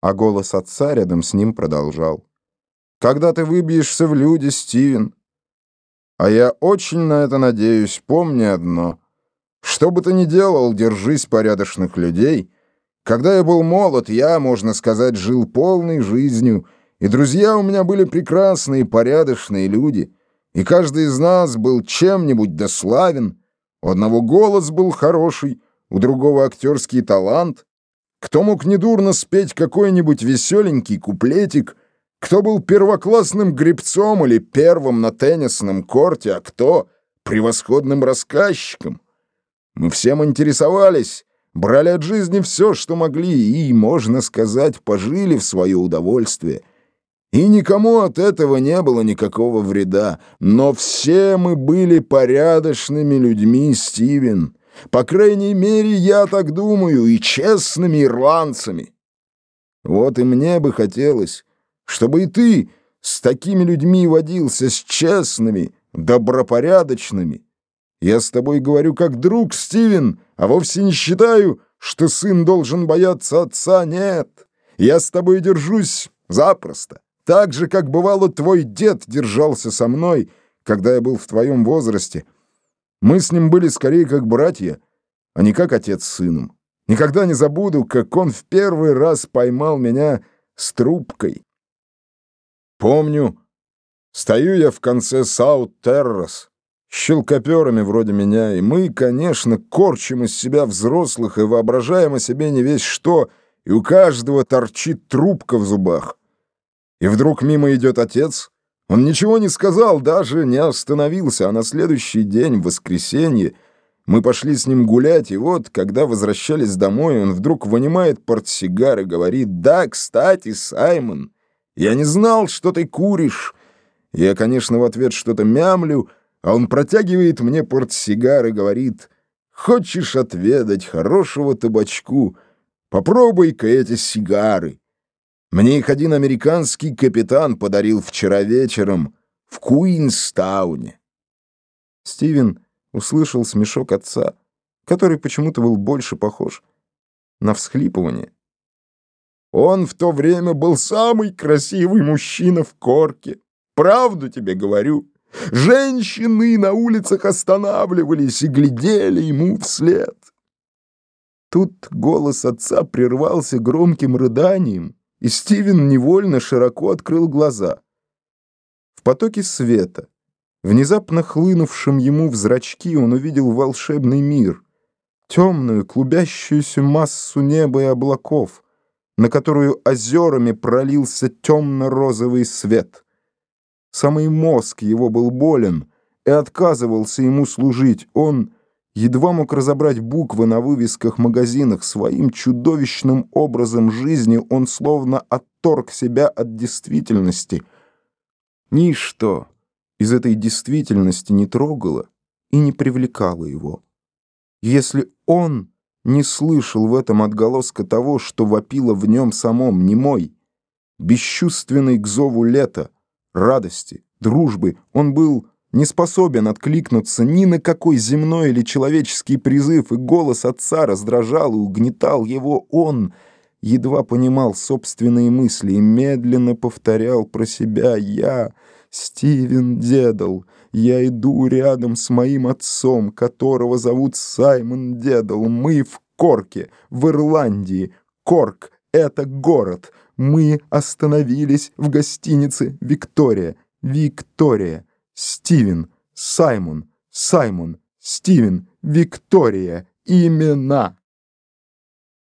А голос отца рядом с ним продолжал. «Когда ты выбьешься в люди, Стивен? А я очень на это надеюсь, помни одно. Что бы ты ни делал, держись порядочных людей. Когда я был молод, я, можно сказать, жил полной жизнью, и друзья у меня были прекрасные, порядочные люди, и каждый из нас был чем-нибудь дославен. У одного голос был хороший, у другого актерский талант, кто мог недурно спеть какой-нибудь веселенький куплетик, кто был первоклассным гребцом или первым на теннисном корте, а кто — превосходным рассказчиком. Мы всем интересовались, брали от жизни все, что могли, и, можно сказать, пожили в свое удовольствие. И никому от этого не было никакого вреда, но все мы были порядочными людьми, Стивен. По крайней мере, я так думаю, и честными ирландцами. Вот и мне бы хотелось, чтобы и ты с такими людьми водился, с честными, добропорядочными. Я с тобой говорю как друг, Стивен, а вовсе не считаю, что сын должен бояться отца. Нет, я с тобой держусь запросто, так же, как бывало твой дед держался со мной, когда я был в твоем возрасте — мы с ним были скорее как братья, а не как отец с сыном. Никогда не забуду, как он в первый раз поймал меня с трубкой. Помню, стою я в конце Саут-Террас, щелкоперами вроде меня, и мы, конечно, корчим из себя взрослых и воображаем о себе не весь что, и у каждого торчит трубка в зубах. И вдруг мимо идет отец — он ничего не сказал, даже не остановился, а на следующий день, в воскресенье, мы пошли с ним гулять, и вот, когда возвращались домой, он вдруг вынимает портсигар и говорит, «Да, кстати, Саймон, я не знал, что ты куришь». Я, конечно, в ответ что-то мямлю, а он протягивает мне портсигар и говорит, «Хочешь отведать хорошего табачку? Попробуй-ка эти сигары». Мне их один американский капитан подарил вчера вечером в Куинстауне. Стивен услышал смешок отца, который почему-то был больше похож на всхлипывание. Он в то время был самый красивый мужчина в корке. Правду тебе говорю. Женщины на улицах останавливались и глядели ему вслед. Тут голос отца прервался громким рыданием, и Стивен невольно широко открыл глаза. В потоке света, внезапно хлынувшем ему в зрачки, он увидел волшебный мир, темную, клубящуюся массу неба и облаков, на которую озерами пролился темно-розовый свет. Самый мозг его был болен и отказывался ему служить. Он едва мог разобрать буквы на вывесках магазинах. Своим чудовищным образом жизни он словно отторг себя от действительности. Ничто из этой действительности не трогало и не привлекало его. Если он не слышал в этом отголоска того, что вопило в нем самом, немой, бесчувственный к зову лета, радости, дружбы, он был не способен откликнуться ни на какой земной или человеческий призыв, и голос отца раздражал и угнетал его. Он едва понимал собственные мысли и медленно повторял про себя «Я, Стивен Дедал, я иду рядом с моим отцом, которого зовут Саймон Дедал. Мы в Корке, в Ирландии. Корк — это город. Мы остановились в гостинице «Виктория». Виктория. Стивен, Саймон, Саймон, Стивен, Виктория. Имена.